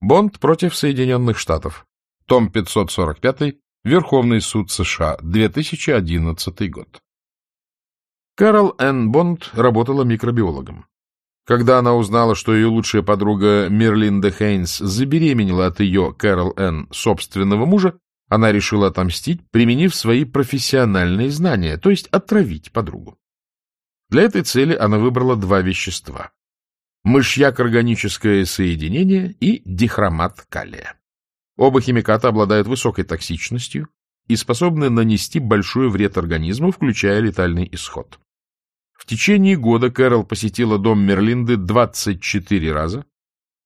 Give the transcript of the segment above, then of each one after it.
Бонд против Соединенных Штатов. Том 545. Верховный суд США. 2011 год. Кэрол Энн Бонд работала микробиологом. Когда она узнала, что ее лучшая подруга Мерлинда Хейнс забеременела от ее, Кэрол Энн, собственного мужа, она решила отомстить, применив свои профессиональные знания, то есть отравить подругу. Для этой цели она выбрала два вещества – мышьяк-органическое соединение и дихромат калия. Оба химиката обладают высокой токсичностью и способны нанести большой вред организму, включая летальный исход. В течение года Кэрол посетила дом Мерлинды 24 раза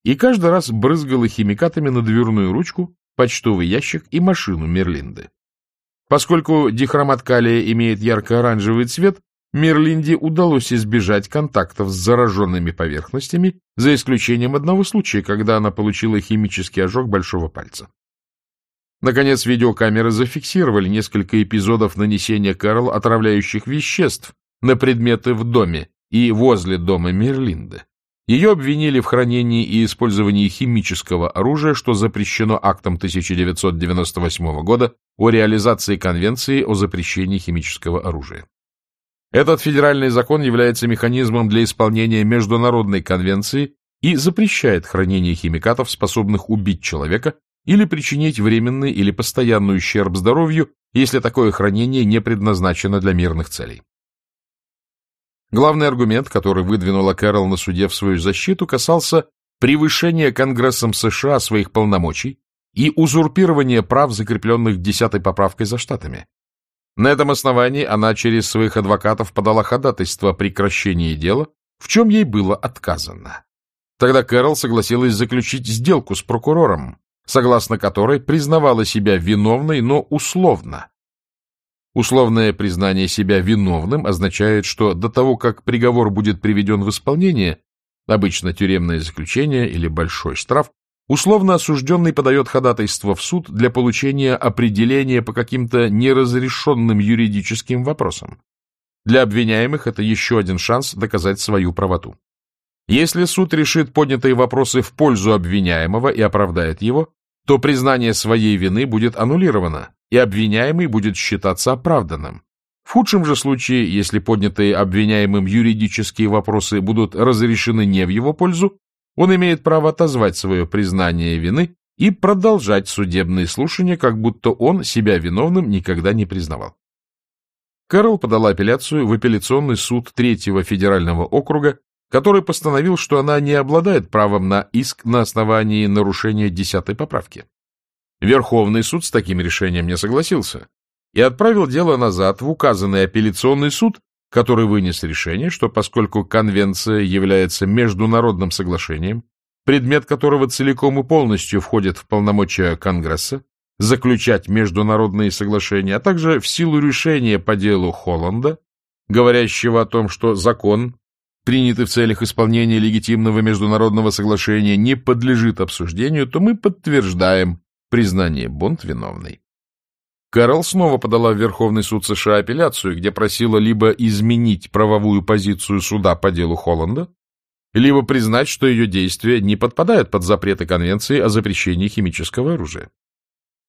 и каждый раз брызгала химикатами на дверную ручку, почтовый ящик и машину Мерлинды. Поскольку дихромат калия имеет ярко-оранжевый цвет, Мерлинде удалось избежать контактов с зараженными поверхностями, за исключением одного случая, когда она получила химический ожог большого пальца. Наконец, видеокамеры зафиксировали несколько эпизодов нанесения Кэрол отравляющих веществ на предметы в доме и возле дома Мерлинды. Ее обвинили в хранении и использовании химического оружия, что запрещено актом 1998 года о реализации Конвенции о запрещении химического оружия. Этот федеральный закон является механизмом для исполнения Международной конвенции и запрещает хранение химикатов, способных убить человека или причинить временный или постоянный ущерб здоровью, если такое хранение не предназначено для мирных целей. Главный аргумент, который выдвинула Кэрол на суде в свою защиту, касался превышения Конгрессом США своих полномочий и узурпирования прав, закрепленных десятой поправкой за штатами. На этом основании она через своих адвокатов подала ходатайство о прекращении дела, в чем ей было отказано. Тогда Кэрол согласилась заключить сделку с прокурором, согласно которой признавала себя виновной, но условно. Условное признание себя виновным означает, что до того, как приговор будет приведен в исполнение, обычно тюремное заключение или большой штраф, Условно осужденный подает ходатайство в суд для получения определения по каким-то неразрешенным юридическим вопросам. Для обвиняемых это еще один шанс доказать свою правоту. Если суд решит поднятые вопросы в пользу обвиняемого и оправдает его, то признание своей вины будет аннулировано, и обвиняемый будет считаться оправданным. В худшем же случае, если поднятые обвиняемым юридические вопросы будут разрешены не в его пользу, он имеет право отозвать свое признание вины и продолжать судебные слушания, как будто он себя виновным никогда не признавал. Кэрол подала апелляцию в апелляционный суд Третьего федерального округа, который постановил, что она не обладает правом на иск на основании нарушения десятой поправки. Верховный суд с таким решением не согласился и отправил дело назад в указанный апелляционный суд который вынес решение, что поскольку конвенция является международным соглашением, предмет которого целиком и полностью входит в полномочия Конгресса, заключать международные соглашения, а также в силу решения по делу Холланда, говорящего о том, что закон, принятый в целях исполнения легитимного международного соглашения, не подлежит обсуждению, то мы подтверждаем признание Бонд виновной. Кэрол снова подала в Верховный суд США апелляцию, где просила либо изменить правовую позицию суда по делу Холланда, либо признать, что ее действия не подпадают под запреты Конвенции о запрещении химического оружия.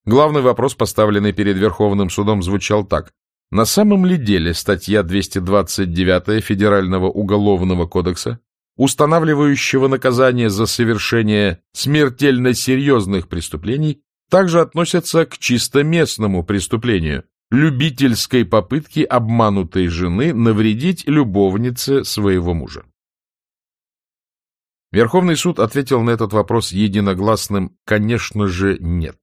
Главный вопрос, поставленный перед Верховным судом, звучал так. На самом ли деле статья 229 Федерального уголовного кодекса, устанавливающего наказание за совершение смертельно серьезных преступлений, также относятся к чисто местному преступлению – любительской попытке обманутой жены навредить любовнице своего мужа. Верховный суд ответил на этот вопрос единогласным «конечно же нет».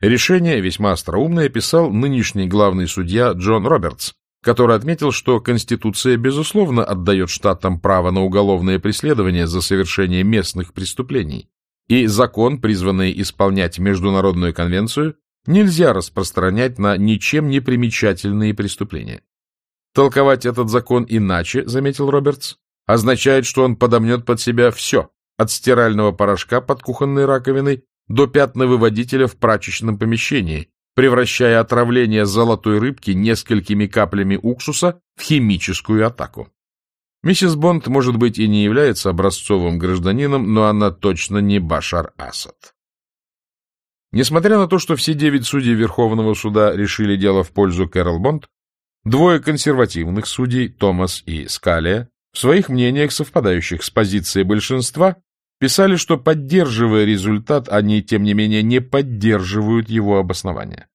Решение, весьма остроумное, писал нынешний главный судья Джон Робертс, который отметил, что Конституция, безусловно, отдает штатам право на уголовное преследование за совершение местных преступлений, и закон, призванный исполнять Международную конвенцию, нельзя распространять на ничем не примечательные преступления. Толковать этот закон иначе, заметил Робертс, означает, что он подомнет под себя все, от стирального порошка под кухонной раковиной до пятновыводителя в прачечном помещении, превращая отравление золотой рыбки несколькими каплями уксуса в химическую атаку. Миссис Бонд, может быть, и не является образцовым гражданином, но она точно не Башар Асад. Несмотря на то, что все девять судей Верховного суда решили дело в пользу Кэрол Бонд, двое консервативных судей, Томас и Скалия, в своих мнениях, совпадающих с позицией большинства, писали, что, поддерживая результат, они, тем не менее, не поддерживают его обоснования.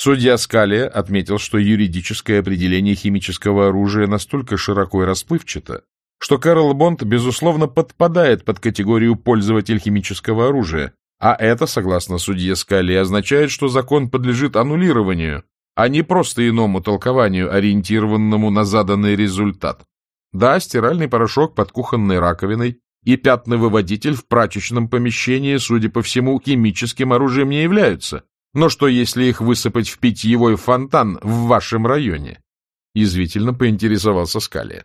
Судья Скалия отметил, что юридическое определение химического оружия настолько широко и расплывчато, что Кэрол Бонд, безусловно, подпадает под категорию пользователь химического оружия, а это, согласно судье Скалли, означает, что закон подлежит аннулированию, а не просто иному толкованию, ориентированному на заданный результат. Да, стиральный порошок под кухонной раковиной и пятновыводитель в прачечном помещении, судя по всему, химическим оружием не являются. Но что, если их высыпать в питьевой фонтан в вашем районе? Язвительно поинтересовался Скалли.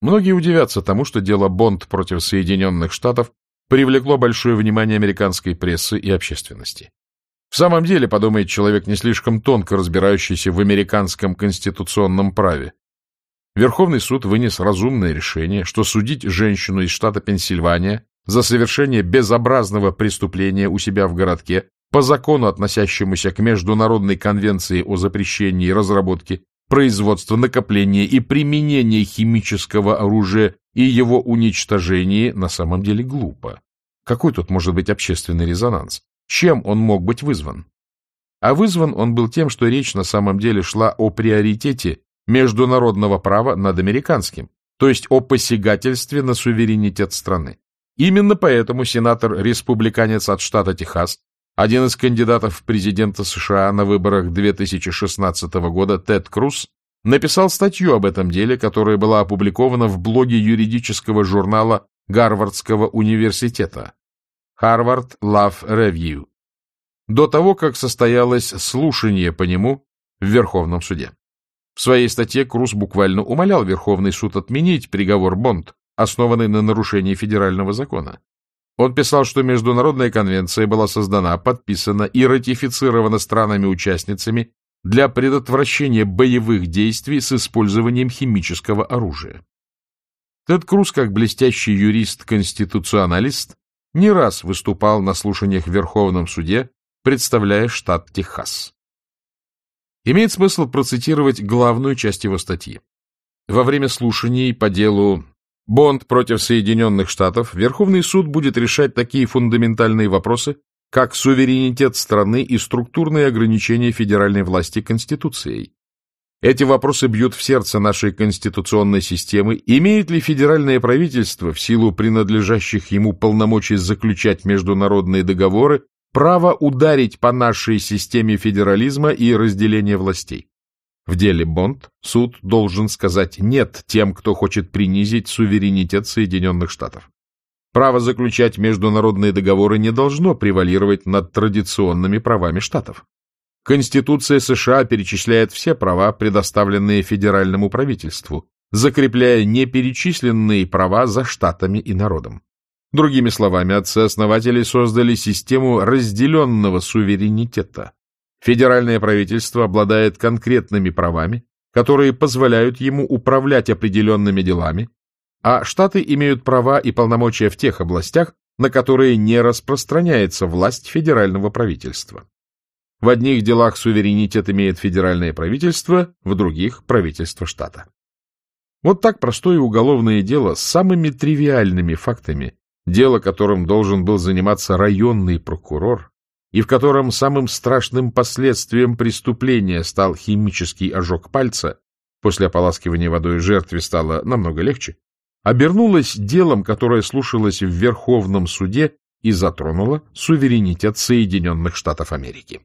Многие удивятся тому, что дело Бонд против Соединенных Штатов привлекло большое внимание американской прессы и общественности. В самом деле, подумает человек, не слишком тонко разбирающийся в американском конституционном праве. Верховный суд вынес разумное решение, что судить женщину из штата Пенсильвания за совершение безобразного преступления у себя в городке по закону, относящемуся к Международной конвенции о запрещении разработки, производства, накопления и применения химического оружия и его уничтожении на самом деле глупо. Какой тут может быть общественный резонанс? Чем он мог быть вызван? А вызван он был тем, что речь на самом деле шла о приоритете международного права над американским, то есть о посягательстве на суверенитет страны. Именно поэтому сенатор-республиканец от штата Техас, один из кандидатов в президента США на выборах 2016 года Тед Круз, написал статью об этом деле, которая была опубликована в блоге юридического журнала Гарвардского университета Harvard Love Review до того, как состоялось слушание по нему в Верховном суде. В своей статье Круз буквально умолял Верховный суд отменить приговор Бонд, основанный на нарушении федерального закона. Он писал, что Международная конвенция была создана, подписана и ратифицирована странами-участницами для предотвращения боевых действий с использованием химического оружия. Тед Круз, как блестящий юрист-конституционалист, не раз выступал на слушаниях в Верховном суде, представляя штат Техас. Имеет смысл процитировать главную часть его статьи. Во время слушаний по делу «Бонд против Соединенных Штатов» Верховный суд будет решать такие фундаментальные вопросы, как суверенитет страны и структурные ограничения федеральной власти Конституцией. Эти вопросы бьют в сердце нашей конституционной системы. Имеет ли федеральное правительство, в силу принадлежащих ему полномочий заключать международные договоры, право ударить по нашей системе федерализма и разделения властей? В деле Бонд суд должен сказать «нет» тем, кто хочет принизить суверенитет Соединенных Штатов. Право заключать международные договоры не должно превалировать над традиционными правами штатов. Конституция США перечисляет все права, предоставленные федеральному правительству, закрепляя неперечисленные права за штатами и народом. Другими словами, отцы-основатели создали систему разделенного суверенитета. Федеральное правительство обладает конкретными правами, которые позволяют ему управлять определенными делами, а штаты имеют права и полномочия в тех областях, на которые не распространяется власть федерального правительства. В одних делах суверенитет имеет федеральное правительство, в других – правительство штата. Вот так простое уголовное дело с самыми тривиальными фактами, дело которым должен был заниматься районный прокурор, и в котором самым страшным последствием преступления стал химический ожог пальца, после ополаскивания водой жертве стало намного легче, обернулось делом, которое слушалось в Верховном суде и затронуло суверенитет Соединенных Штатов Америки.